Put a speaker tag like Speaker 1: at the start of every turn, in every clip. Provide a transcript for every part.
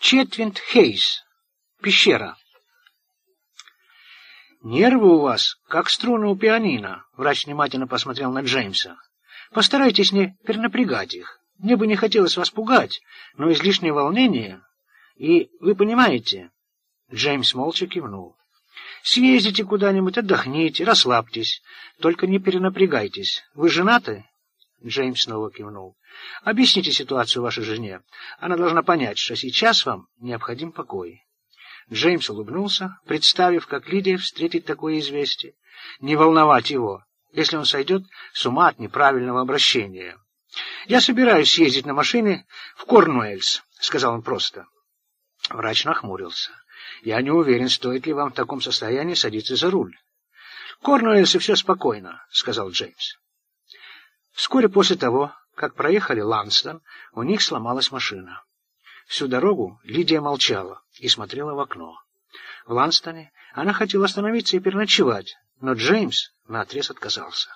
Speaker 1: Четвинт Хейс. Пещера. «Нервы у вас, как струны у пианино», — врач внимательно посмотрел на Джеймса. «Постарайтесь не перенапрягать их. Мне бы не хотелось вас пугать, но излишнее волнение... И вы понимаете...» Джеймс молча кивнул. «Съездите куда-нибудь, отдохните, расслабьтесь. Только не перенапрягайтесь. Вы женаты?» Джеймс снова кивнул. «Объясните ситуацию вашей жене. Она должна понять, что сейчас вам необходим покой». Джеймс улыбнулся, представив, как Лидия встретит такое известие. Не волновать его, если он сойдет с ума от неправильного обращения. «Я собираюсь съездить на машине в Корнуэльс», — сказал он просто. Врач нахмурился. «Я не уверен, стоит ли вам в таком состоянии садиться за руль». «В Корнуэльсе все спокойно», — сказал Джеймс. Вскоре после того, как проехали Ланстон, у них сломалась машина. Всю дорогу Лидия молчала и смотрела в окно. В Ланстоне она хотела остановиться и переночевать, но Джеймс наотрез отказался.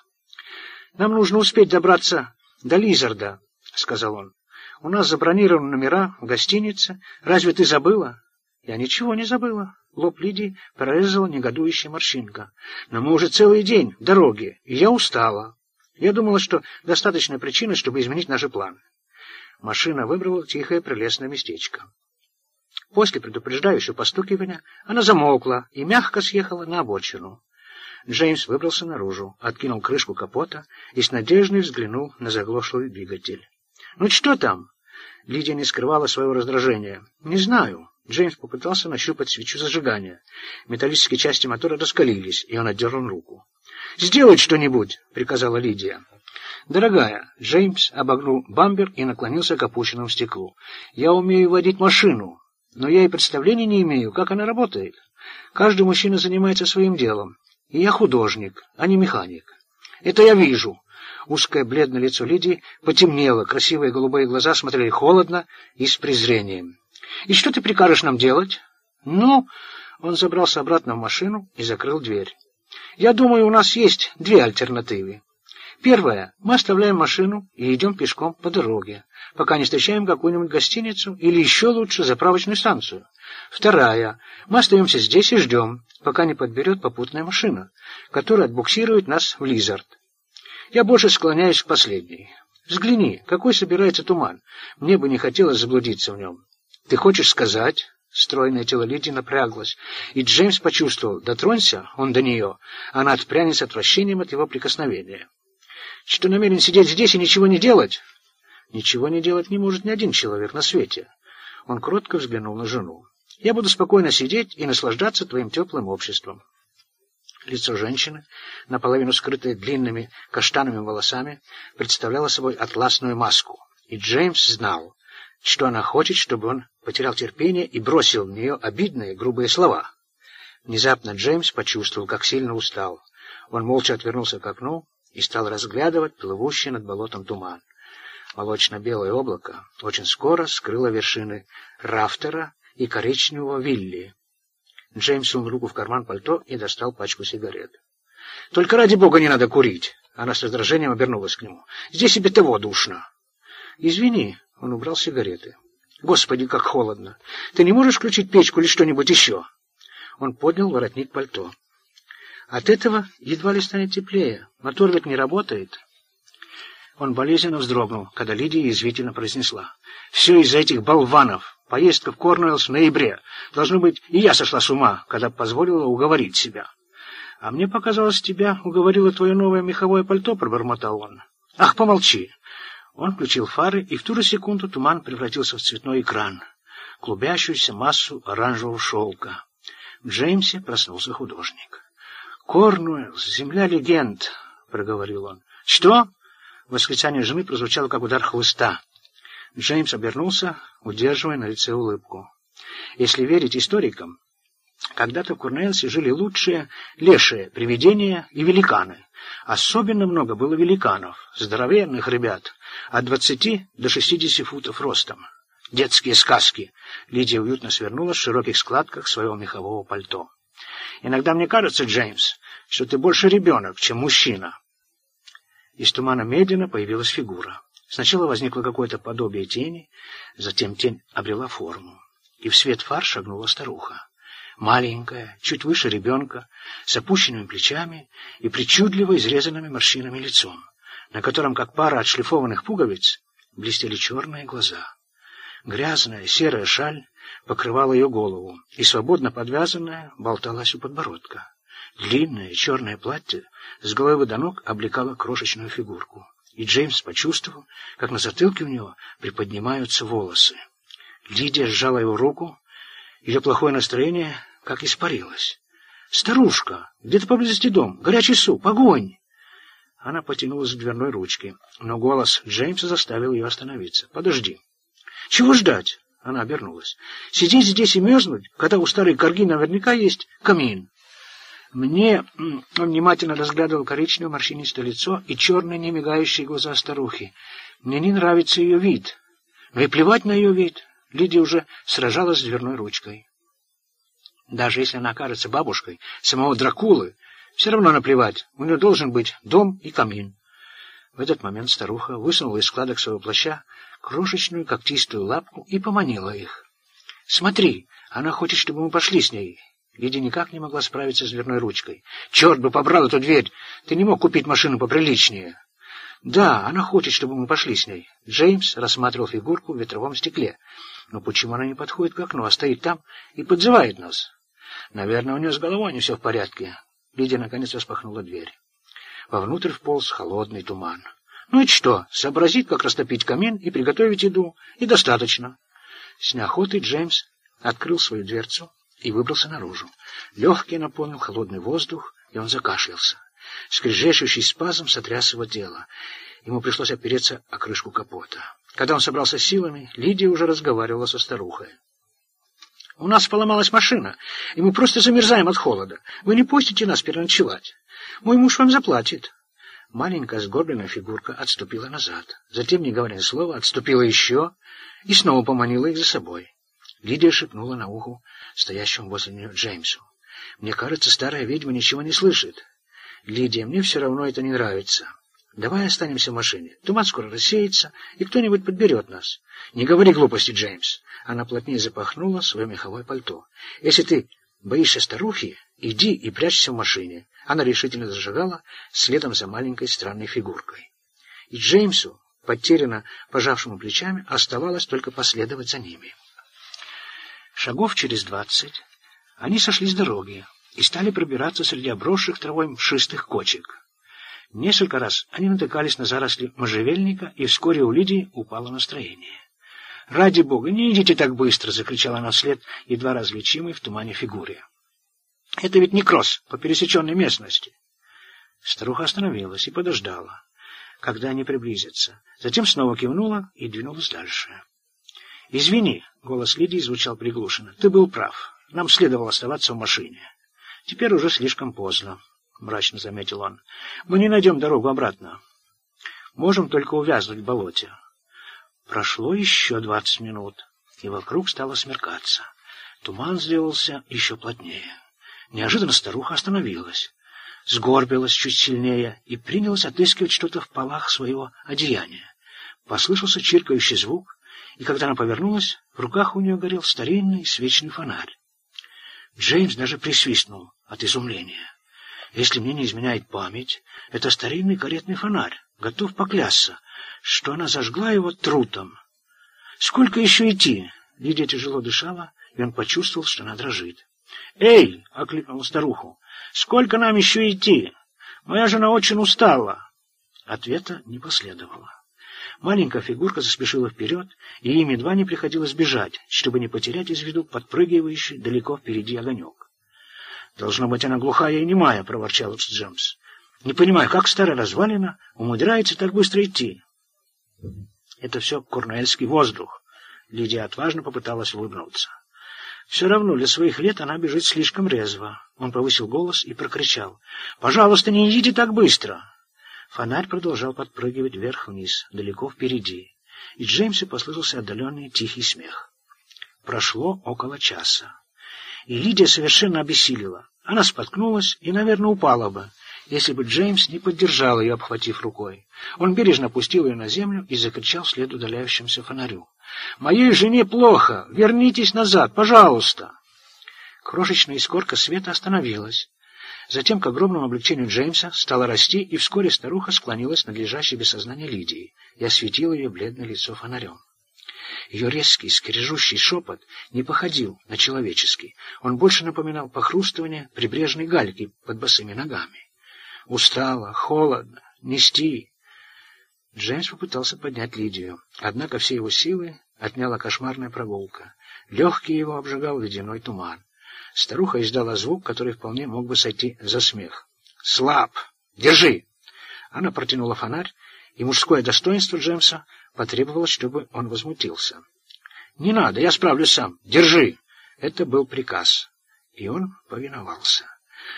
Speaker 1: «Нам нужно успеть добраться до Лизарда», — сказал он. «У нас забронированы номера в гостинице. Разве ты забыла?» «Я ничего не забыла». Лоб Лидии прорезала негодующая морщинка. «Но мы уже целый день в дороге, и я устала. Я думала, что достаточно причины, чтобы изменить наши планы». Машина выбрала тихое прелестное местечко. После предупреждающего постукивания она замолкла и мягко съехала на обочину. Джеймс выбрался наружу, откинул крышку капота и с надеждой взглянул на заглохший двигатель. «Ну что там?» Лидия не скрывала своего раздражения. «Не знаю». Джеймс попытался нащупать свечу зажигания. Металлические части мотора раскалились, и он отдернул руку. «Сделать что-нибудь!» — приказала Лидия. «Дорогая», — Джеймс обогнул бампер и наклонился к опущенному стеклу. «Я умею водить машину, но я и представления не имею, как она работает. Каждый мужчина занимается своим делом, и я художник, а не механик. Это я вижу». Узкое бледное лицо Лидии потемнело, красивые голубые глаза смотрели холодно и с презрением. «И что ты прикажешь нам делать?» «Ну...» Он забрался обратно в машину и закрыл дверь. «Я думаю, у нас есть две альтернативы. Первое. Мы оставляем машину и идем пешком по дороге, пока не встречаем какую-нибудь гостиницу или еще лучше заправочную станцию. Вторая. Мы остаемся здесь и ждем, пока не подберет попутная машина, которая отбуксирует нас в Лизард. Я больше склоняюсь к последней. Взгляни, какой собирается туман. Мне бы не хотелось заблудиться в нем. Ты хочешь сказать... Стройное тело Лидии напряглось, и Джеймс почувствовал, дотронься он до нее, она отпрянет с отвращением от его прикосновения что намерен сидеть здесь и ничего не делать? Ничего не делать не может ни один человек на свете. Он кротко взглянул на жену. Я буду спокойно сидеть и наслаждаться твоим теплым обществом. Лицо женщины, наполовину скрытое длинными каштановыми волосами, представляло собой атласную маску. И Джеймс знал, что она хочет, чтобы он потерял терпение и бросил в нее обидные, грубые слова. Внезапно Джеймс почувствовал, как сильно устал. Он молча отвернулся к окну и стал разглядывать плывущий над болотом туман. Молочно-белое облако очень скоро скрыло вершины рафтера и коричневого вилли. Джеймс сунул руку в карман пальто и достал пачку сигарет. «Только ради бога не надо курить!» Она с раздражением обернулась к нему. «Здесь и без того душно!» «Извини», — он убрал сигареты. «Господи, как холодно! Ты не можешь включить печку или что-нибудь еще?» Он поднял воротник пальто. От этого едва ли станет теплее. Мотор ведь не работает. Он болезненно вздрогнул, когда Лидия язвительно произнесла. «Все из-за этих болванов. Поездка в Корнуэллс в ноябре. Должно быть, и я сошла с ума, когда позволила уговорить себя». «А мне показалось, тебя уговорило твое новое меховое пальто», — пробормотал он. «Ах, помолчи!» Он включил фары, и в ту же секунду туман превратился в цветной экран, клубящуюся массу оранжевого шелка. В Джеймсе проснулся художник. «Корнуэллс, земля легенд», — проговорил он. «Что?» — восклицание жены прозвучало, как удар хлыста. Джеймс обернулся, удерживая на лице улыбку. Если верить историкам, когда-то в Корнуэллсе жили лучшие лешие, привидения и великаны. Особенно много было великанов, здоровенных ребят, от двадцати до шестидесяти футов ростом. Детские сказки. Лидия уютно свернула в широких складках своего мехового пальто. Иногда мне кажется, Джеймс, что ты больше ребенок, чем мужчина. Из тумана медленно появилась фигура. Сначала возникло какое-то подобие тени, затем тень обрела форму. и в свет фар шагнула старуха. Маленькая, чуть выше ребенка, с опущенными плечами и причудливо изрезанными морщинами лицом, на котором, как пара отшлифованных пуговиц, блестели черные глаза. Грязная серая шаль покрывала ее голову, и свободно подвязанная болталась у подбородка. Длинное черное платье с головы до ног облекало крошечную фигурку, и Джеймс почувствовал, как на затылке у него приподнимаются волосы. Лидия сжала его руку, ее плохое настроение как испарилось. «Старушка! Где-то поблизости дом! Горячий суп! Огонь!» Она потянулась к дверной ручке, но голос Джеймса заставил ее остановиться. «Подожди!» «Чего ждать?» Она обернулась. «Сидеть здесь и мерзнуть, когда у старой корги наверняка есть камин!» Мне он внимательно разглядывал коричневое морщинистое лицо и черные немигающие глаза старухи. Мне не нравится ее вид. Но и плевать на ее вид. Лидия уже сражалась с дверной ручкой. Даже если она окажется бабушкой самого Дракулы, все равно наплевать. У нее должен быть дом и камин. В этот момент старуха высунула из складок своего плаща крошечную когтистую лапку и поманила их. «Смотри, она хочет, чтобы мы пошли с ней». Лидия никак не могла справиться с дверной ручкой. «Черт бы побрал эту дверь! Ты не мог купить машину поприличнее!» «Да, она хочет, чтобы мы пошли с ней». Джеймс рассматривал фигурку в ветровом стекле. «Но почему она не подходит к окну, а стоит там и подзывает нас?» «Наверное, у нее с головой не все в порядке». Лидия наконец распахнула дверь. Вовнутрь вполз холодный туман. «Ну и что? Сообразить, как растопить камин и приготовить еду. И достаточно». С неохотой Джеймс открыл свою дверцу и выбрался наружу. Легкий наполнил холодный воздух, и он закашлялся. Скрежещущий спазм сотряс его тело. Ему пришлось опереться о крышку капота. Когда он собрался силами, Лидия уже разговаривала со старухой. «У нас поломалась машина, и мы просто замерзаем от холода. Вы не пустите нас переночевать. Мой муж вам заплатит». Маленькая сгорбленная фигурка отступила назад. Затем, не говоря ни слова, отступила еще и снова поманила их за собой. Лидия шепнула на ухо стоящему возле нее Джеймсу. «Мне кажется, старая ведьма ничего не слышит. Лидия, мне все равно это не нравится. Давай останемся в машине. Туман скоро рассеется, и кто-нибудь подберет нас. Не говори глупости, Джеймс». Она плотнее запахнула свое меховое пальто. «Если ты боишься старухи, иди и прячься в машине». Она решительно зажигала следом за маленькой странной фигуркой. И Джеймсу, потерянно пожавшему плечами, оставалось только последовать за ними. Шагов через двадцать они сошли с дороги и стали пробираться среди обросших травой мшистых кочек. Несколько раз они натыкались на заросли можжевельника, и вскоре у Лидии упало настроение. «Ради бога, не идите так быстро!» — закричала она вслед, едва различимой в тумане фигуре. «Это ведь не кросс по пересеченной местности!» Старуха остановилась и подождала, когда они приблизятся. Затем снова кивнула и двинулась дальше. «Извини», — голос Лидии звучал приглушенно, — «ты был прав. Нам следовало оставаться в машине». «Теперь уже слишком поздно», — мрачно заметил он. «Мы не найдем дорогу обратно. Можем только увязнуть в болоте». Прошло еще двадцать минут, и вокруг стало смеркаться. Туман сделался еще плотнее. Неожиданно старуха остановилась, сгорбилась чуть сильнее и принялась отыскивать что-то в полах своего одеяния. Послышался чиркающий звук, и когда она повернулась, в руках у нее горел старинный свечный фонарь. Джеймс даже присвистнул от изумления. Если мне не изменяет память, это старинный каретный фонарь. Готов поклясться, что она зажгла его трутом. Сколько еще идти? Лидия тяжело дышала, и он почувствовал, что она дрожит. «Эй!» — окликнул старуху. «Сколько нам еще идти? Моя жена очень устала». Ответа не последовало. Маленькая фигурка заспешила вперед, и им едва не приходилось бежать, чтобы не потерять из виду подпрыгивающий далеко впереди огонек. «Должно быть, она глухая и немая», — проворчал Джемс. «Не понимаю, как старая развалина умудряется так быстро идти?» «Это все курнельский воздух», — Лидия отважно попыталась улыбнуться. «Все равно для своих лет она бежит слишком резво». Он повысил голос и прокричал. «Пожалуйста, не идите так быстро!» Фонарь продолжал подпрыгивать вверх-вниз, далеко впереди, и Джеймсу послышался отдаленный тихий смех. Прошло около часа, Лидия совершенно обессилила. Она споткнулась и, наверное, упала бы, если бы Джеймс не поддержал ее, обхватив рукой. Он бережно опустил ее на землю и закричал вслед удаляющемуся фонарю. «Моей жене плохо! Вернитесь назад, пожалуйста!» Крошечная искорка света остановилась. Затем, к огромному облегчению Джеймса, стала расти, и вскоре старуха склонилась над лежащей без сознания Лидией и осветила ее бледное лицо фонарем. Ее резкий, скрежущий шепот не походил на человеческий. Он больше напоминал похрустывание прибрежной гальки под босыми ногами. Устала, холодно, нести. Джеймс попытался поднять Лидию, однако все его силы отняла кошмарная прогулка. Легкий его обжигал ледяной туман. Старуха издала звук, который вполне мог бы сойти за смех. «Слаб! Держи!» Она протянула фонарь, и мужское достоинство Джеймса потребовалось, чтобы он возмутился. «Не надо, я справлюсь сам. Держи!» Это был приказ, и он повиновался.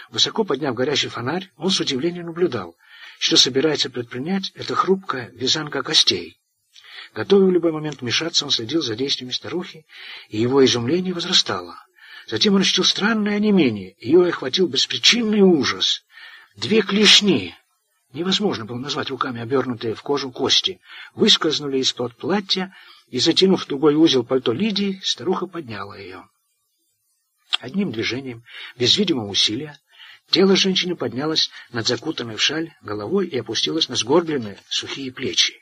Speaker 1: Высоко подняв горящий фонарь, он с удивлением наблюдал, что собирается предпринять эта хрупкая вязанка костей. Готовый в любой момент вмешаться, он следил за действиями старухи, и его изумление возрастало. Затем он ощутил странное онемение, ее охватил беспричинный ужас. Две клешни, невозможно было назвать руками обернутые в кожу кости, выскользнули из-под платья, и, затянув тугой узел пальто Лидии, старуха подняла ее. Одним движением, без видимого усилия, тело женщины поднялось над закутанной в шаль головой и опустилось на сгорбленные сухие плечи.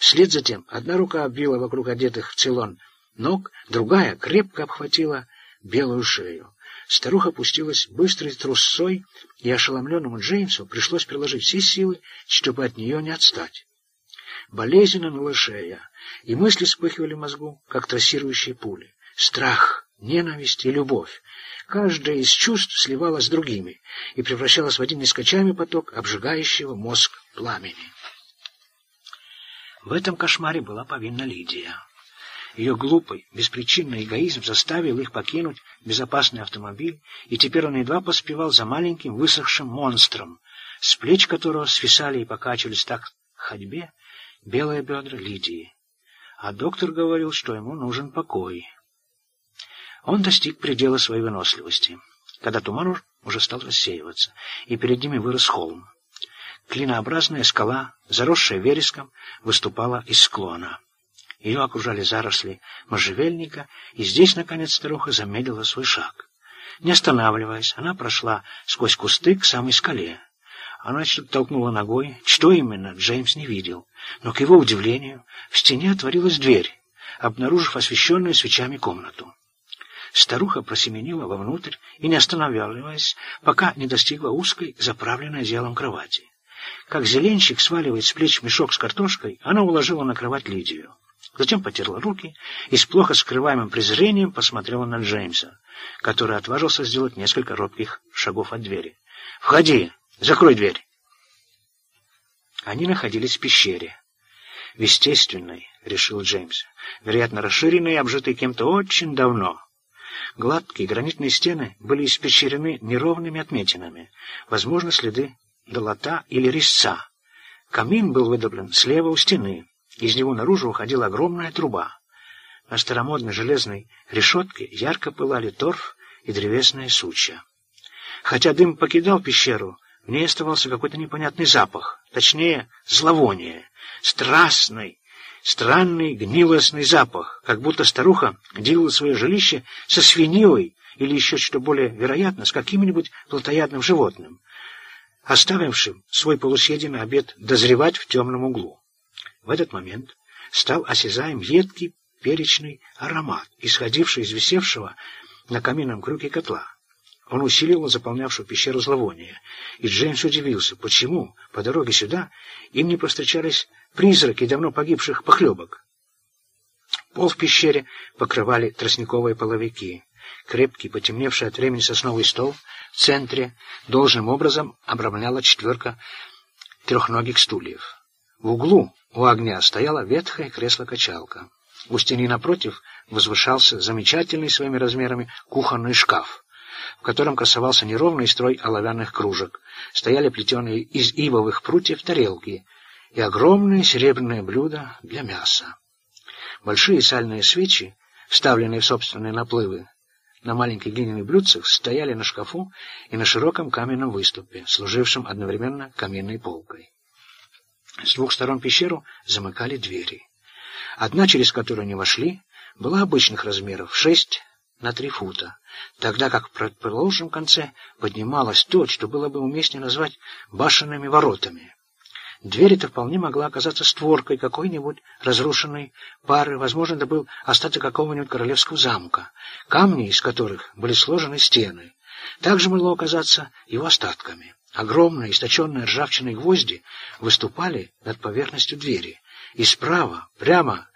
Speaker 1: Вслед за тем одна рука обвила вокруг одетых в целон ног, другая крепко обхватила белую шею. Старуха опустилась быстрой трусцой, и ошеломленному Джеймсу пришлось приложить все силы, чтобы от нее не отстать. Болезненно ныла шея, и мысли вспыхивали в мозгу, как трассирующие пули. Страх, ненависть и любовь. Каждая из чувств сливалась с другими и превращалась в один нескачаемый поток обжигающего мозг пламени. В этом кошмаре была повинна Лидия. Ее глупый, беспричинный эгоизм заставил их покинуть безопасный автомобиль, и теперь он едва поспевал за маленьким высохшим монстром, с плеч которого свисали и покачивались так в ходьбе белые бедра Лидии. А доктор говорил, что ему нужен покой. Он достиг предела своей выносливости, когда туман уже стал рассеиваться, и перед ними вырос холм. Клинообразная скала, заросшая вереском, выступала из склона. Ее окружали заросли можжевельника, и здесь, наконец, старуха замедлила свой шаг. Не останавливаясь, она прошла сквозь кусты к самой скале. Она что-то толкнула ногой. Что именно, Джеймс не видел. Но, к его удивлению, в стене отворилась дверь, обнаружив освещенную свечами комнату. Старуха просеменила вовнутрь и, не останавливаясь, пока не достигла узкой, заправленной зелом кровати. Как зеленщик сваливает с плеч мешок с картошкой, она уложила на кровать Лидию. Затем потерла руки и с плохо скрываемым презрением посмотрела на Джеймса, который отважился сделать несколько робких шагов от двери. «Входи! Закрой дверь!» Они находились в пещере. В естественной, — решил Джеймс, — вероятно, расширенной и обжитой кем-то очень давно. Гладкие гранитные стены были испещрены неровными отметинами, возможно, следы долота или резца. Камин был выдоблен слева у стены, из него наружу уходила огромная труба. На старомодной железной решетке ярко пылали торф и древесные сучья. Хотя дым покидал пещеру, в ней оставался какой-то непонятный запах, точнее, зловоние, страстный, странный гнилостный запах, как будто старуха делала свое жилище со свиньей или еще что более вероятно, с каким-нибудь плотоядным животным, оставившим свой полусъеденный обед дозревать в темном углу. В этот момент стал осязаем едкий перечный аромат, исходивший из висевшего на каминном круге котла. Он усиливал заполнявшую пещеру зловоние, и Джеймс удивился, почему по дороге сюда им не повстречались призраки давно погибших похлебок. Пол в пещере покрывали тростниковые половики. Крепкий, потемневший от времени сосновый стол в центре должным образом обрамляла четверка трехногих стульев. В углу у огня стояло ветхое кресло-качалка. У стены напротив возвышался замечательный своими размерами кухонный шкаф, в котором красовался неровный строй оловянных кружек. Стояли плетеные из ивовых прутьев тарелки и огромные серебряные блюда для мяса. Большие сальные свечи, вставленные в собственные наплывы, на маленьких глиняных блюдцах стояли на шкафу и на широком каменном выступе, служившем одновременно каменной полкой. С двух сторон пещеру замыкали двери. Одна, через которую они вошли, была обычных размеров — шесть на три фута, тогда как в противоположном конце поднималось то, что было бы уместнее назвать башенными воротами. Дверь эта вполне могла оказаться створкой какой-нибудь разрушенной пары, возможно, это был остаток какого-нибудь королевского замка, камни из которых были сложены стены. Также могло оказаться его остатками. Огромные, источенные ржавчиной гвозди выступали над поверхностью двери, и справа, прямо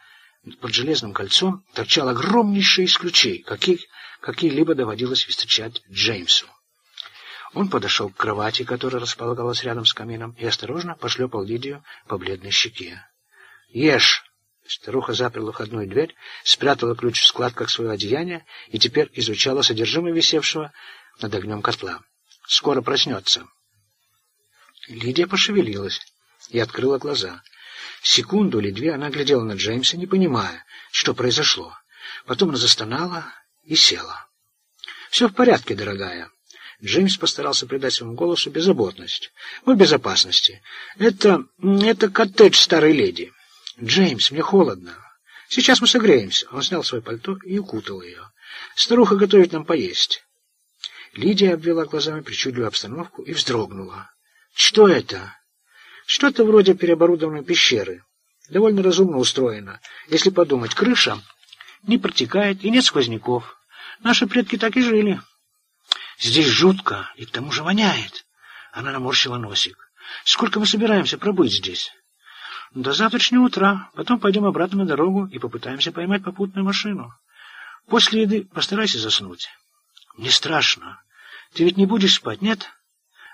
Speaker 1: под железным кольцом, торчал огромнейший из ключей, каких какие-либо доводилось встречать Джеймсу. Он подошел к кровати, которая располагалась рядом с камином, и осторожно пошлепал Лидию по бледной щеке. «Ешь!» Старуха заперла входную дверь, спрятала ключ в складках своего одеяния и теперь изучала содержимое висевшего над огнем котла. «Скоро проснется». Лидия пошевелилась и открыла глаза. Секунду или две она глядела на Джеймса, не понимая, что произошло. Потом она застонала и села. «Все в порядке, дорогая». Джеймс постарался придать своему голосу беззаботность. «Мы в безопасности. Это... это коттедж старой леди. Джеймс, мне холодно. Сейчас мы согреемся». Он снял свое пальто и укутал ее. «Старуха готовит нам поесть». Лидия обвела глазами причудливую обстановку и вздрогнула. «Что это?» «Что-то вроде переоборудованной пещеры. Довольно разумно устроено. Если подумать, крыша не протекает и нет сквозняков. Наши предки так и жили». Здесь жутко и к тому же воняет. Она наморщила носик. Сколько мы собираемся пробыть здесь? До завтрашнего утра. Потом пойдем обратно на дорогу и попытаемся поймать попутную машину. После еды постарайся заснуть. Мне страшно. Ты ведь не будешь спать, нет?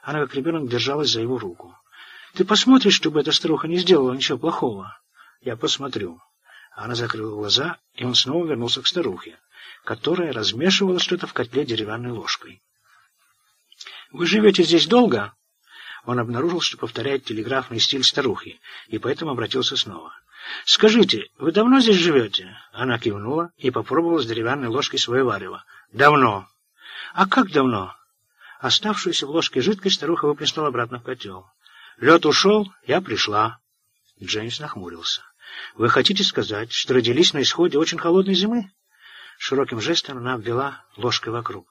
Speaker 1: Она, как ребенок, держалась за его руку. Ты посмотришь, чтобы эта старуха не сделала ничего плохого? Я посмотрю. Она закрыла глаза, и он снова вернулся к старухе, которая размешивала что-то в котле деревянной ложкой. «Вы живете здесь долго?» Он обнаружил, что повторяет телеграфный стиль старухи, и поэтому обратился снова. «Скажите, вы давно здесь живете?» Она кивнула и попробовала с деревянной ложкой свое варево. «Давно». «А как давно?» Оставшуюся в ложке жидкость старуха выплеснула обратно в котел. «Лед ушел, я пришла». Джеймс нахмурился. «Вы хотите сказать, что родились на исходе очень холодной зимы?» Широким жестом она обвела ложкой вокруг.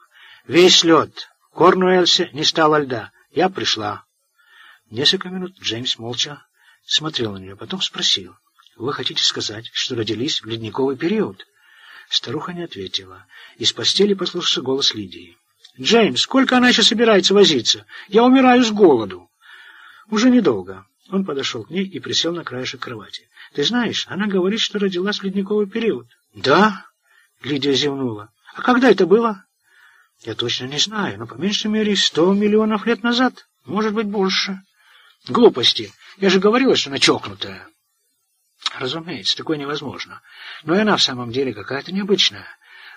Speaker 1: «Весь лед, Корнуэльсе не стало льда. Я пришла. Несколько минут Джеймс молча смотрел на нее, потом спросил. «Вы хотите сказать, что родились в ледниковый период?» Старуха не ответила. Из постели послушался голос Лидии. «Джеймс, сколько она еще собирается возиться? Я умираю с голоду!» «Уже недолго». Он подошел к ней и присел на краешек кровати. «Ты знаешь, она говорит, что родилась в ледниковый период». «Да?» — Лидия зевнула. «А когда это было?» Я точно не знаю, но по меньшей мере сто миллионов лет назад, может быть, больше. Глупости. Я же говорила, что она чокнутая. Разумеется, такое невозможно. Но и она в самом деле какая-то необычная.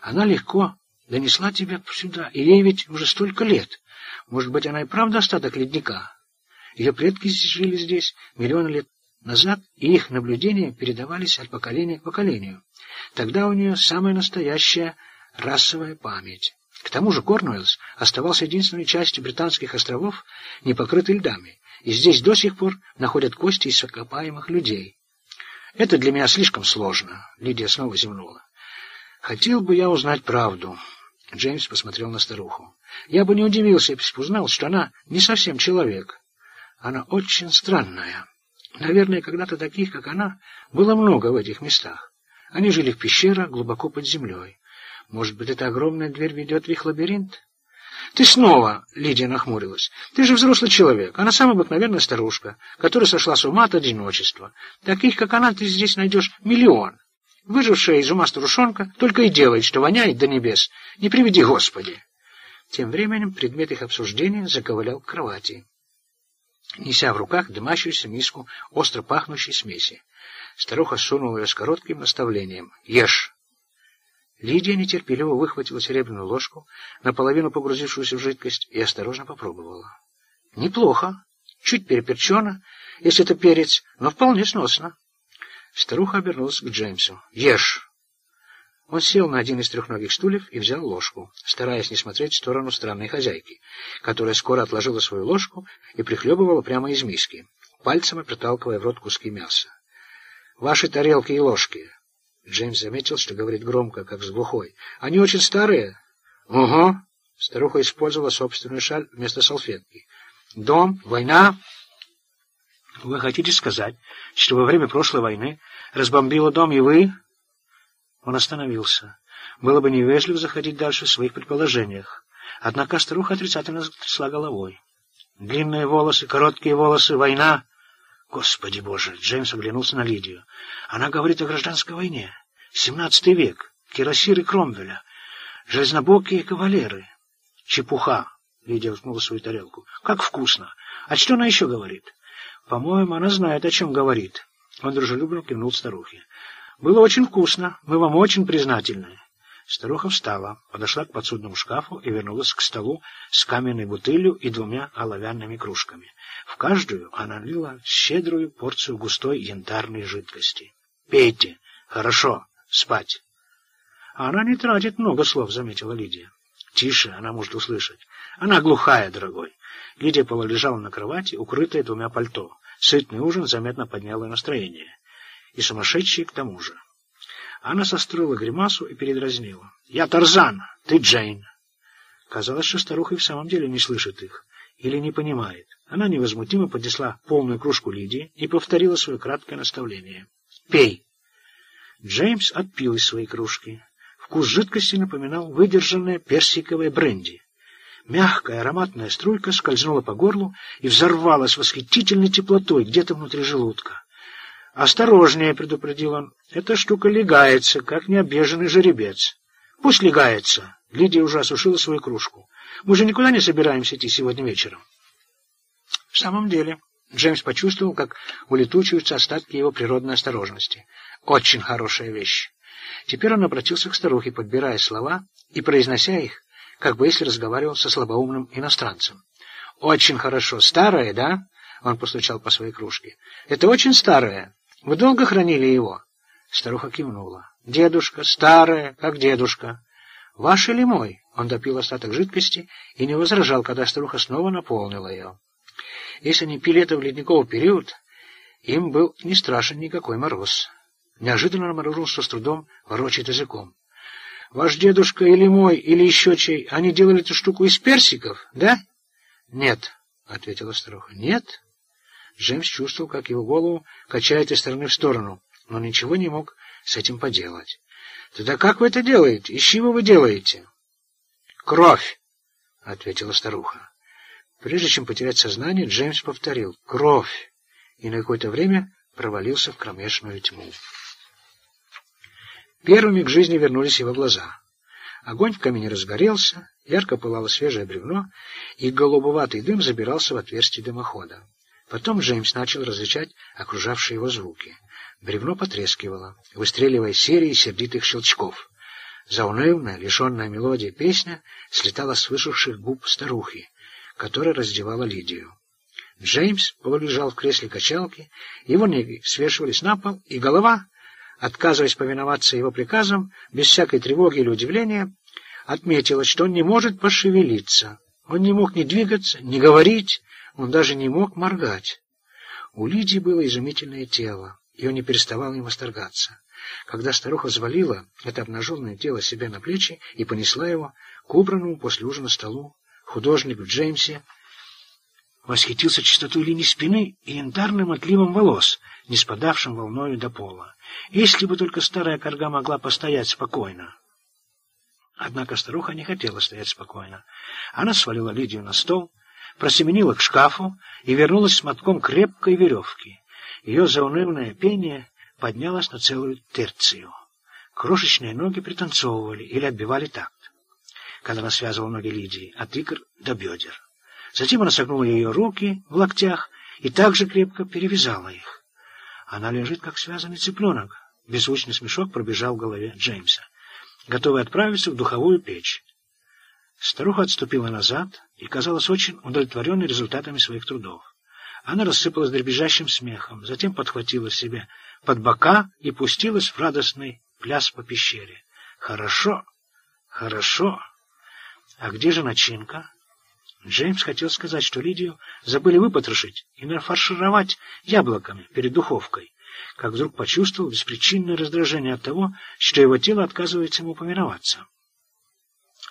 Speaker 1: Она легко донесла тебя сюда, и ей ведь уже столько лет. Может быть, она и правда остаток ледника. Ее предки жили здесь миллионы лет назад, и их наблюдения передавались от поколения к поколению. Тогда у нее самая настоящая расовая память. К тому же Корнуэллс оставался единственной частью британских островов, не покрытой льдами, и здесь до сих пор находят кости из окопаемых людей. Это для меня слишком сложно, Лидия снова зевнула. Хотел бы я узнать правду. Джеймс посмотрел на старуху. Я бы не удивился, если бы узнал, что она не совсем человек. Она очень странная. Наверное, когда-то таких, как она, было много в этих местах. Они жили в пещерах глубоко под землей. Может быть, эта огромная дверь ведет в их лабиринт? Ты снова, Лидия нахмурилась. Ты же взрослый человек. Она самая обыкновенная старушка, которая сошла с ума от одиночества. Таких, как она, ты здесь найдешь миллион. Выжившая из ума старушонка только и делает, что воняет до небес. Не приведи Господи. Тем временем предмет их обсуждения заковылял к кровати, неся в руках дымящуюся миску остро пахнущей смеси. Старуха сунула ее с коротким наставлением. «Ешь!» Лидия нетерпеливо выхватила серебряную ложку, наполовину погрузившуюся в жидкость, и осторожно попробовала. Неплохо, чуть переперчено, если это перец, но вполне сносно. Старуха обернулась к Джеймсу. «Ешь!» Он сел на один из трехногих стульев и взял ложку, стараясь не смотреть в сторону странной хозяйки, которая скоро отложила свою ложку и прихлебывала прямо из миски, пальцами проталкивая в рот куски мяса. «Ваши тарелки и ложки!» Джеймс заметил, что говорит громко, как с глухой. «Они очень старые?» «Угу!» Старуха использовала собственную шаль вместо салфетки. «Дом? Война?» «Вы хотите сказать, что во время прошлой войны разбомбила дом и вы...» Он остановился. Было бы невежливо заходить дальше в своих предположениях. Однако старуха отрицательно затрясла головой. Длинные волосы, короткие волосы, война. Господи боже! Джеймс оглянулся на Лидию. Она говорит о гражданской войне. Семнадцатый век. Кирасиры Кромвеля. Железнобокие кавалеры. Чепуха. Лидия уткнула свою тарелку. Как вкусно! А что она еще говорит? По-моему, она знает, о чем говорит. Он дружелюбно кивнул старухе. Было очень вкусно. Мы вам очень признательны. Старуха встала, подошла к подсудному шкафу и вернулась к столу с каменной бутылью и двумя оловянными кружками. В каждую она лила щедрую порцию густой янтарной жидкости. «Пейте! Хорошо! Спать!» «Она не тратит много слов», — заметила Лидия. «Тише, она может услышать. Она глухая, дорогой». Лидия полулежала на кровати, укрытая двумя пальто. Сытный ужин заметно поднял ее настроение и сумасшедшие к тому же. Она состроила гримасу и передразнила. «Я Тарзан, ты Джейн!» Казалось, что старуха и в самом деле не слышит их или не понимает. Она невозмутимо поднесла полную кружку Лидии и повторила свое краткое наставление. «Пей!» Джеймс отпил из своей кружки. Вкус жидкости напоминал выдержанное персиковое бренди. Мягкая ароматная струйка скользнула по горлу и взорвалась восхитительной теплотой где-то внутри желудка. «Осторожнее», — предупредил он, — «эта штука легается, как необъезженный жеребец». «Пусть легается». Лидия уже осушила свою кружку. «Мы же никуда не собираемся идти сегодня вечером». В самом деле, Джеймс почувствовал, как улетучиваются остатки его природной осторожности. Очень хорошая вещь. Теперь он обратился к старухе, подбирая слова и произнося их, как бы если разговаривал со слабоумным иностранцем. «Очень хорошо. Старая, да?» Он постучал по своей кружке. «Это очень старая. Вы долго хранили его? Старуха кивнула. Дедушка, старая, как дедушка. Ваш или мой? Он допил остаток жидкости и не возражал, когда старуха снова наполнила ее. Если они пили это в ледниковый период, им был не страшен никакой мороз. Неожиданно обнаружил, с трудом ворочает языком. «Ваш дедушка или мой, или еще чей, они делали эту штуку из персиков, да?» «Нет», — ответила старуха. «Нет?» Джеймс чувствовал, как его голову качает из стороны в сторону, но ничего не мог с этим поделать. «Тогда как вы это делаете? Из чего вы делаете?» «Кровь!» — ответила старуха. Прежде чем потерять сознание, Джеймс повторил «Кровь!» и на какое-то время провалился в кромешную тьму. Первыми к жизни вернулись его глаза. Огонь в камине разгорелся, ярко пылало свежее бревно, и голубоватый дым забирался в отверстие дымохода. Потом Джеймс начал различать окружавшие его звуки. Бревно потрескивало, выстреливая серии сердитых щелчков. Заунывная, лишенная мелодии песня слетала с высохших губ старухи, которая раздевала Лидию. Джеймс полулежал в кресле качалки, его ноги свешивались на пол, и голова, отказываясь повиноваться его приказам, без всякой тревоги или удивления, отметила, что он не может пошевелиться. Он не мог ни двигаться, ни говорить, он даже не мог моргать. У Лидии было изумительное тело, и он не переставал им восторгаться. Когда старуха взвалила это обнаженное тело себе на плечи и понесла его к убранному после ужина столу, художник в Джеймсе восхитился чистотой линий спины и янтарным отливом волос, не спадавшим волною до пола. Если бы только старая корга могла постоять спокойно. Однако старуха не хотела стоять спокойно. Она свалила Лидию на стол, просеменила к шкафу и вернулась с мотком крепкой веревки. Ее заунывное пение поднялось на целую терцию. Крошечные ноги пританцовывали или отбивали такт, когда она связывала ноги Лидии от икр до бедер. Затем она согнула ее руки в локтях и также крепко перевязала их. Она лежит, как связанный цыпленок. Беззвучный смешок пробежал в голове Джеймса, готовый отправиться в духовую печь. Старуха отступила назад и казалась очень удовлетворенной результатами своих трудов. Она рассыпалась дребезжащим смехом, затем подхватила себя под бока и пустилась в радостный пляс по пещере. Хорошо, хорошо. А где же начинка? Джеймс хотел сказать, что Лидию забыли выпотрошить и нафаршировать яблоками перед духовкой, как вдруг почувствовал беспричинное раздражение от того, что его тело отказывается ему повиноваться.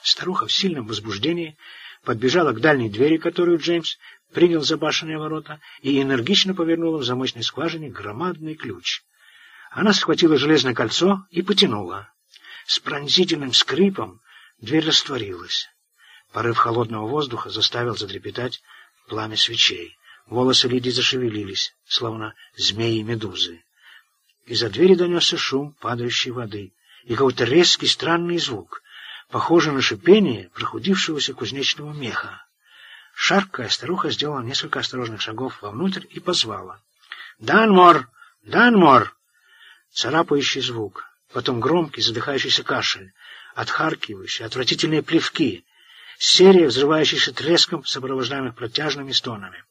Speaker 1: Старуха в сильном возбуждении подбежала к дальней двери, которую Джеймс принял за башенные ворота, и энергично повернула в замочной скважине громадный ключ. Она схватила железное кольцо и потянула. С пронзительным скрипом дверь растворилась. Порыв холодного воздуха заставил затрепетать пламя свечей. Волосы Лидии зашевелились, словно змеи-медузы. Из-за двери донесся шум падающей воды и какой-то резкий странный звук, похожий на шипение прохудившегося кузнечного меха. Шаркая, старуха сделала несколько осторожных шагов вовнутрь и позвала. «Данмор! Данмор!» Царапающий звук, потом громкий задыхающийся кашель, отхаркивающие, отвратительные плевки, серия взрывающихся треском, сопровождаемых протяжными стонами.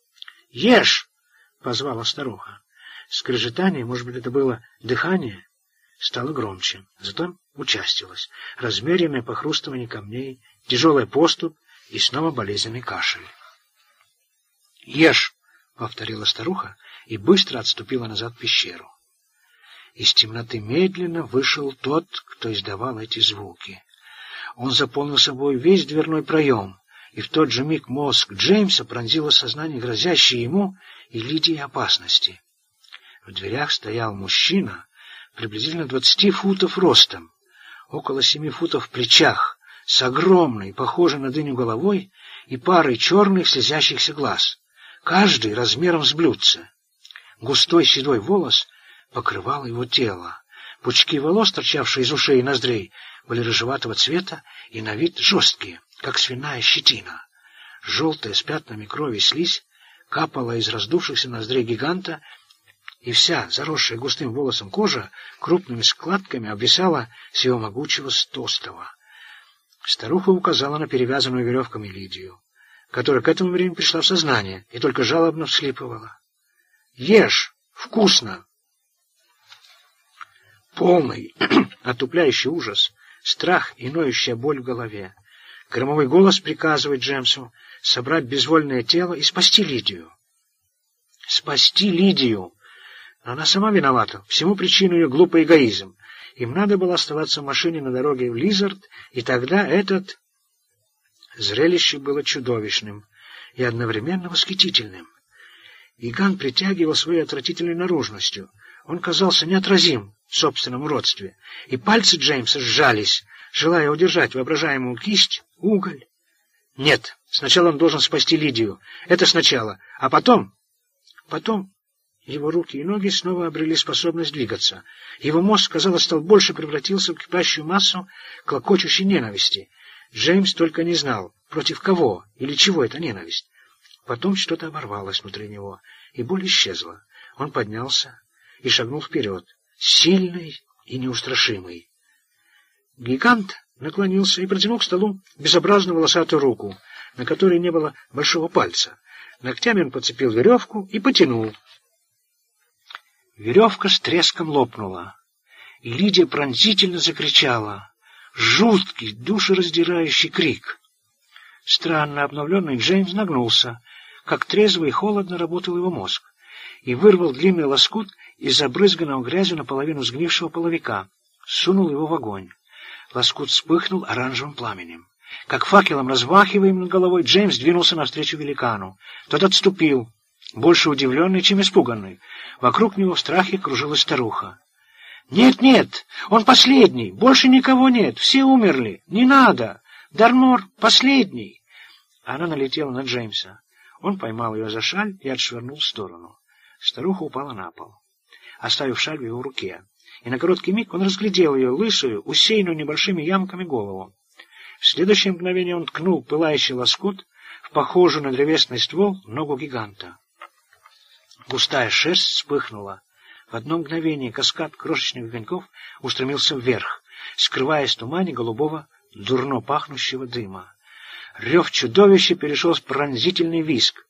Speaker 1: «Ешь!» — позвала старуха. Скрежетание, может быть, это было дыхание, стало громче, зато участилось. Размеренное похрустывание камней, тяжелый поступ и снова болезненный кашель. «Ешь!» — повторила старуха и быстро отступила назад в пещеру. Из темноты медленно вышел тот, кто издавал эти звуки. Он заполнил собой весь дверной проем, и в тот же миг мозг Джеймса пронзило сознание грозящей ему и Лидии опасности. В дверях стоял мужчина, приблизительно двадцати футов ростом, около семи футов в плечах, с огромной, похожей на дыню головой и парой черных слезящихся глаз, каждый размером с блюдце. Густой седой волос покрывал его тело. Пучки волос, торчавшие из ушей и ноздрей, были рыжеватого цвета и на вид жесткие, как свиная щетина. Желтая с пятнами крови слизь капала из раздувшихся ноздрей гиганта, и вся, заросшая густым волосом кожа, крупными складками обвисала с его могучего стостова. Старуха указала на перевязанную веревками Лидию, которая к этому времени пришла в сознание и только жалобно вслипывала. «Ешь! Вкусно!» Полный, отупляющий ужас, страх и ноющая боль в голове. Громовой голос приказывает Джемсу собрать безвольное тело и спасти Лидию. Спасти Лидию! Она сама виновата. Всему причину ее глупый эгоизм. Им надо было оставаться в машине на дороге в Лизард, и тогда этот... Зрелище было чудовищным и одновременно восхитительным. Гигант притягивал своей отвратительной наружностью. Он казался неотразим собственном родстве, и пальцы Джеймса сжались, желая удержать воображаемую кисть, уголь. Нет, сначала он должен спасти Лидию. Это сначала. А потом... Потом его руки и ноги снова обрели способность двигаться. Его мозг, казалось, стал больше превратился в кипящую массу клокочущей ненависти. Джеймс только не знал, против кого или чего эта ненависть. Потом что-то оборвалось внутри него, и боль исчезла. Он поднялся и шагнул вперед, сильный и неустрашимый. Гигант наклонился и протянул к столу безобразную волосатую руку, на которой не было большого пальца. Ногтями он подцепил веревку и потянул. Веревка с треском лопнула, и Лидия пронзительно закричала. Жуткий, душераздирающий крик. Странно обновленный Джеймс нагнулся, как трезво и холодно работал его мозг, и вырвал длинный лоскут из забрызганного грязью наполовину сгнившего половика, сунул его в огонь. Лоскут вспыхнул оранжевым пламенем. Как факелом размахиваем над головой, Джеймс двинулся навстречу великану. Тот отступил, больше удивленный, чем испуганный. Вокруг него в страхе кружилась старуха. «Нет, нет, он последний, больше никого нет, все умерли, не надо, Дармор последний!» Она налетела на Джеймса. Он поймал ее за шаль и отшвырнул в сторону. Старуха упала на пол, оставив шаль в его руке. И на короткий миг он разглядел ее лысую, усеянную небольшими ямками голову. В следующее мгновение он ткнул пылающий лоскут в похожую на древесный ствол ногу гиганта. Густая шерсть вспыхнула. В одно мгновение каскад крошечных огоньков устремился вверх, скрываясь в тумане голубого, дурно пахнущего дыма. Рев чудовища перешел в пронзительный виск.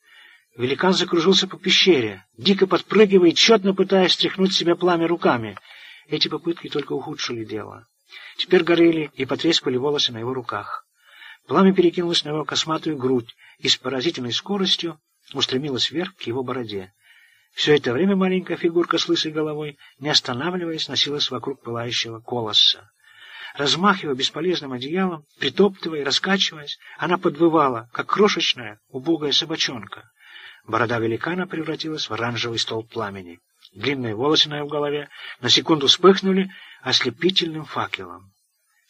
Speaker 1: Великан закружился по пещере, дико подпрыгивая тщетно пытаясь стряхнуть себя пламя руками. Эти попытки только ухудшили дело. Теперь горели и потрескали волосы на его руках. Пламя перекинулось на его косматую грудь и с поразительной скоростью устремилось вверх к его бороде. Все это время маленькая фигурка с лысой головой, не останавливаясь, носилась вокруг пылающего колосса. Размахивая бесполезным одеялом, притоптывая и раскачиваясь, она подвывала, как крошечная, убогая собачонка. Борода великана превратилась в оранжевый столб пламени. Длинные волосы на его голове на секунду вспыхнули ослепительным факелом.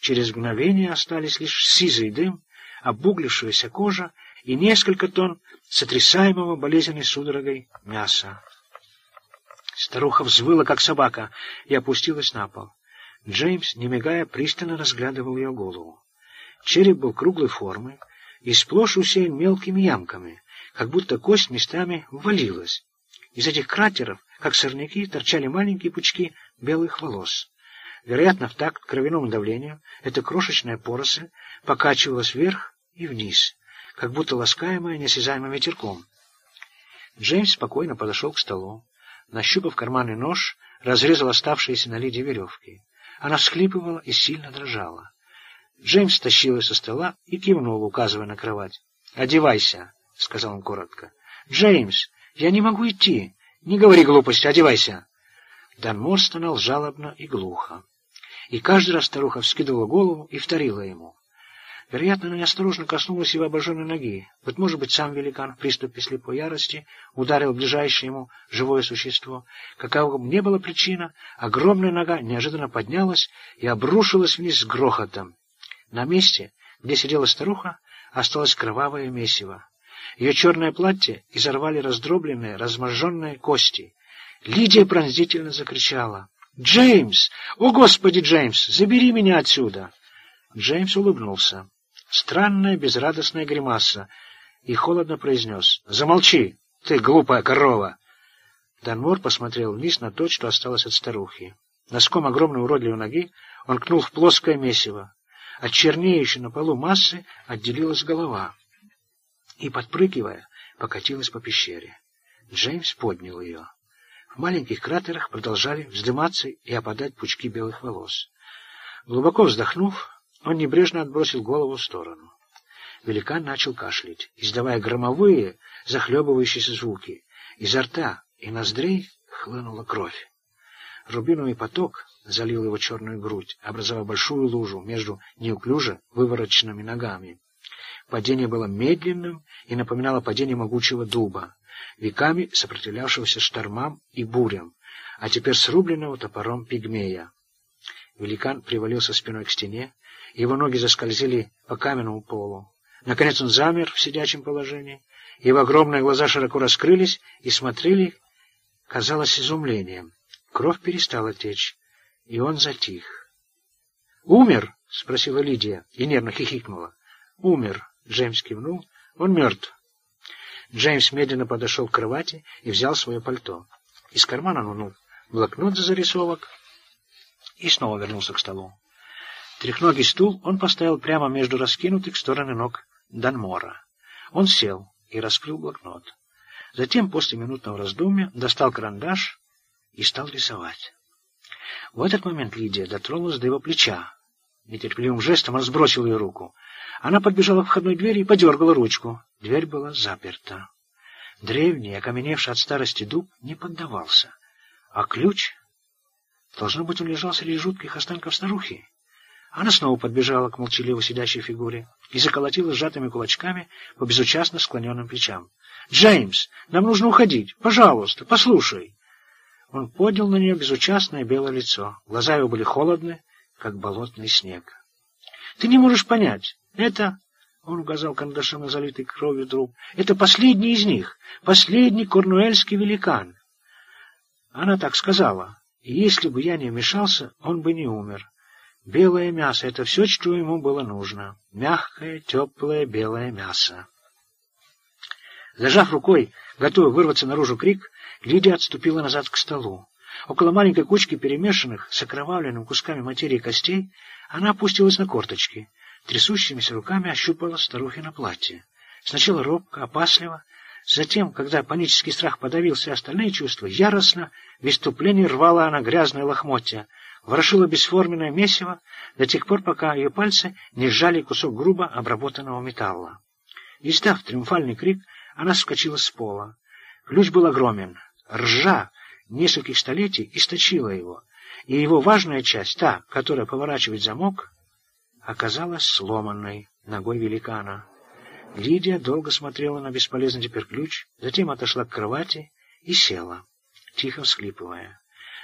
Speaker 1: Через мгновение остались лишь сизый дым, обуглившаяся кожа и несколько тонн сотрясаемого болезненной судорогой мяса. Старуха взвыла, как собака, и опустилась на пол. Джеймс, не мигая, пристально разглядывал ее голову. Череп был круглой формы и сплошь усеян мелкими ямками, как будто кость местами ввалилась. Из этих кратеров, как сорняки, торчали маленькие пучки белых волос. Вероятно, в такт кровяному давлению эта крошечная поросль покачивалась вверх и вниз, как будто ласкаемая неосязаемым ветерком. Джеймс спокойно подошел к столу. Нащупав карманный нож, разрезал оставшиеся на Лиде веревки. Она всхлипывала и сильно дрожала. Джеймс тащил ее со стола и кивнул, указывая на кровать. «Одевайся», — сказал он коротко. «Джеймс, я не могу идти. Не говори глупости, одевайся». Данмор стонал жалобно и глухо. И каждый раз старуха вскидывала голову и вторила ему. Вероятно, она неосторожно коснулась его обожженной ноги. Вот, может быть, сам великан в приступе слепой ярости ударил ближайшее ему живое существо. Какова бы ни была причина, огромная нога неожиданно поднялась и обрушилась вниз с грохотом. На месте, где сидела старуха, осталось кровавое месиво. Ее черное платье изорвали раздробленные, разможженные кости. Лидия пронзительно закричала. «Джеймс! О, Господи, Джеймс! Забери меня отсюда!» Джеймс улыбнулся. Странная, безрадостная гримаса. И холодно произнес. «Замолчи, ты глупая корова!» Данмор посмотрел вниз на то, что осталось от старухи. Носком огромной уродливой ноги он кнул в плоское месиво. От чернеющей на полу массы отделилась голова и, подпрыгивая, покатилась по пещере. Джеймс поднял ее. В маленьких кратерах продолжали вздыматься и опадать пучки белых волос. Глубоко вздохнув, он небрежно отбросил голову в сторону. Великан начал кашлять, издавая громовые, захлебывающиеся звуки. Изо рта и ноздрей хлынула кровь. Рубиновый поток залил его черную грудь, образовав большую лужу между неуклюже вывороченными ногами. Падение было медленным и напоминало падение могучего дуба веками сопротивлявшегося штормам и бурям, а теперь срубленного топором пигмея. Великан привалился спиной к стене, его ноги заскользили по каменному полу. Наконец он замер в сидячем положении, его огромные глаза широко раскрылись и смотрели, казалось, изумлением. Кровь перестала течь, и он затих. «Умер?» — спросила Лидия и нервно хихикнула. «Умер», — Джеймс кивнул. «Он мертв». Джеймс медленно подошел к кровати и взял свое пальто. Из кармана вынул блокнот за зарисовок и снова вернулся к столу. Трехногий стул он поставил прямо между раскинутых стороны ног Данмора. Он сел и раскрыл блокнот. Затем, после минутного раздумья, достал карандаш и стал рисовать. В этот момент Лидия дотронулась до его плеча. Нетерпеливым жестом он сбросил ее руку. Она подбежала к входной двери и подергала ручку. Дверь была заперта. Древний, окаменевший от старости дуб, не поддавался. А ключ? Должно быть, он лежал среди жутких останков старухи. Она снова подбежала к молчаливо сидящей фигуре и заколотила сжатыми кулачками по безучастно склоненным плечам. «Джеймс, нам нужно уходить. Пожалуйста, послушай». Он поднял на нее безучастное белое лицо. Глаза его были холодны, как болотный снег. «Ты не можешь понять. Это, он указал карандашом на залитый кровью труп, это последний из них, последний корнуэльский великан. Она так сказала, и если бы я не вмешался, он бы не умер. Белое мясо — это все, что ему было нужно. Мягкое, теплое белое мясо. Зажав рукой, готовый вырваться наружу крик, Лидия отступила назад к столу. Около маленькой кучки перемешанных с окровавленными кусками материи костей она опустилась на корточки трясущимися руками ощупала старухина платье. Сначала робко, опасливо, затем, когда панический страх подавил все остальные чувства, яростно, в выступлении рвала она грязное лохмотья, ворошила бесформенное месиво до тех пор, пока ее пальцы не сжали кусок грубо обработанного металла. Издав триумфальный крик, она вскочила с пола. Ключ был огромен. Ржа нескольких столетий источила его, и его важная часть, та, которая поворачивает замок, оказалась сломанной ногой великана. Лидия долго смотрела на бесполезный теперь ключ, затем отошла к кровати и села, тихо всхлипывая.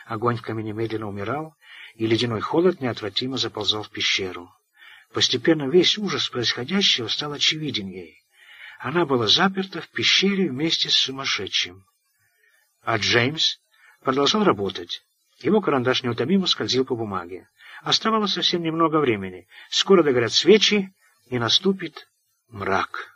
Speaker 1: Огонь в камине медленно умирал, и ледяной холод неотвратимо заползал в пещеру. Постепенно весь ужас происходящего стал очевиден ей. Она была заперта в пещере вместе с сумасшедшим. А Джеймс продолжал работать. Его карандаш неутомимо скользил по бумаге. Оставалось совсем немного времени. Скоро догорят свечи, и наступит мрак.